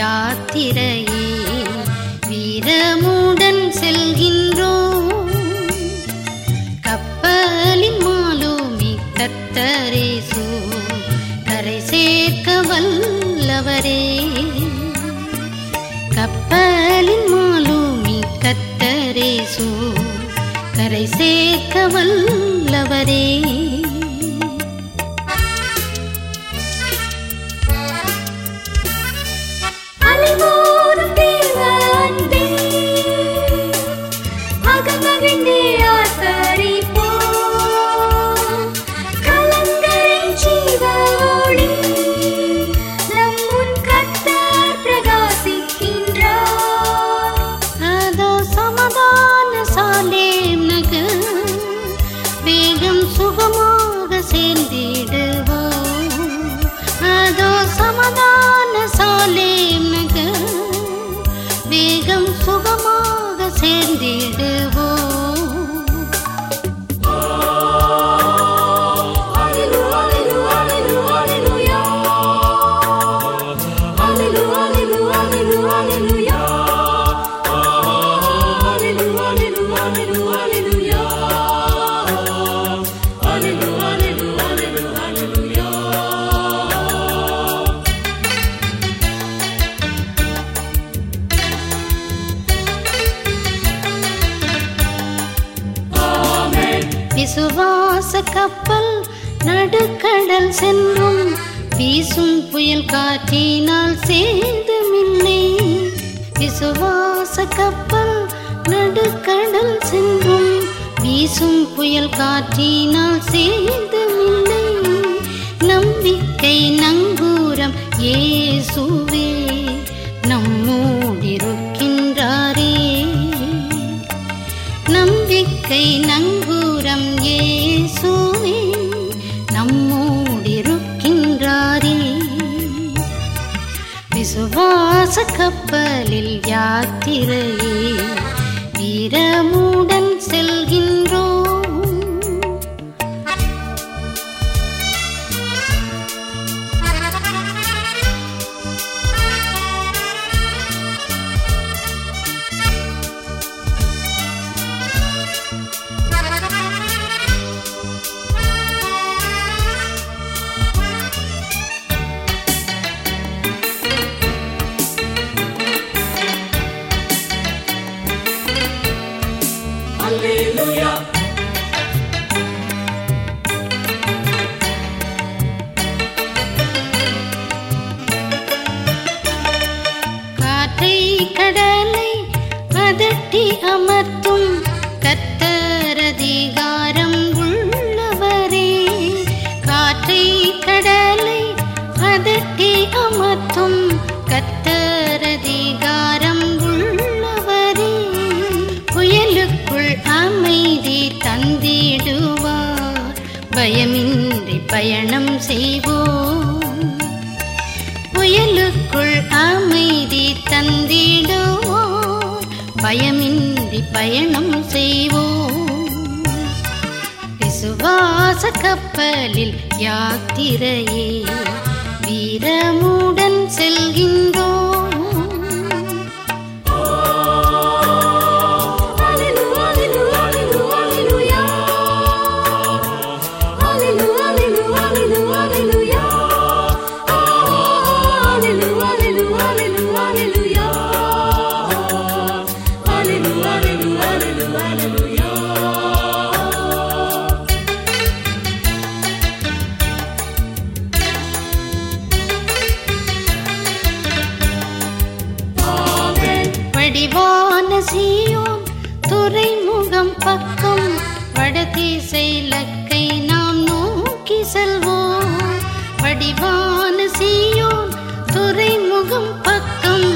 யாத்திரையே வீரமு விசுவாச கப்பல் நடுக்கடல் சென்றும். வீசும் புயல் காற்றினால் சேதமில்லை விசுவாச கப்பல் நடுக்கடல் சென்றும். வீசும் புயல் காற்றினால் சேதமில்லை நம்பிக்கை நங்கூரம் இயேசுவே விசுவாச கப்பலில் யாத்திரையே வீரமுடன் செல் கடலை அதட்டி அமர்த்தும் அமைதி தந்திடுவார். பயமின்றி பயணம் செய்வோம். புயலுக்குள் அமைதி தந்திடுவோம். பயமின்றி பயணம் செய்வோம். விசுவாச கப்பலில் யாத்திரையே வீரமுடன் பக்கம் வடதிசை லக்கை நாம் நோக்கி செல்வோம். வடிவான சீயோன் துறைமுகம் பக்கம்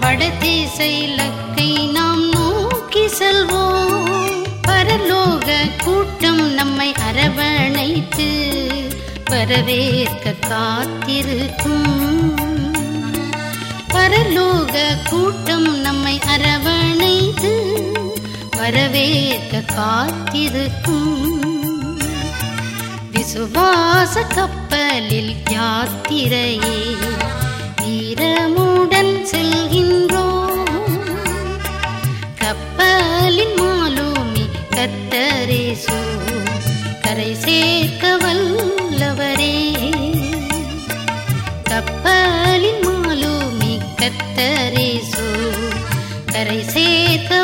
வடதிசை லக்கை நாம் நோக்கி செல்வோம். பரலோக கூட்டம் நம்மை அரவணைத்து வரவேற்க காத்திருக்கும். பரலோக கூட்டம் நம்மை அரவணைத்து வரவேற்க காத்திருக்கும். விசுவாச கப்பலில் யாத்திரையே வீரமுடன் செல்கின்றோம். கப்பலின் மாலுமி கத்தரே சோ கரை சேர்க்க வல்லவரே. கப்பலின் மாலுமி கத்தரே சோ கரை சேர்க்க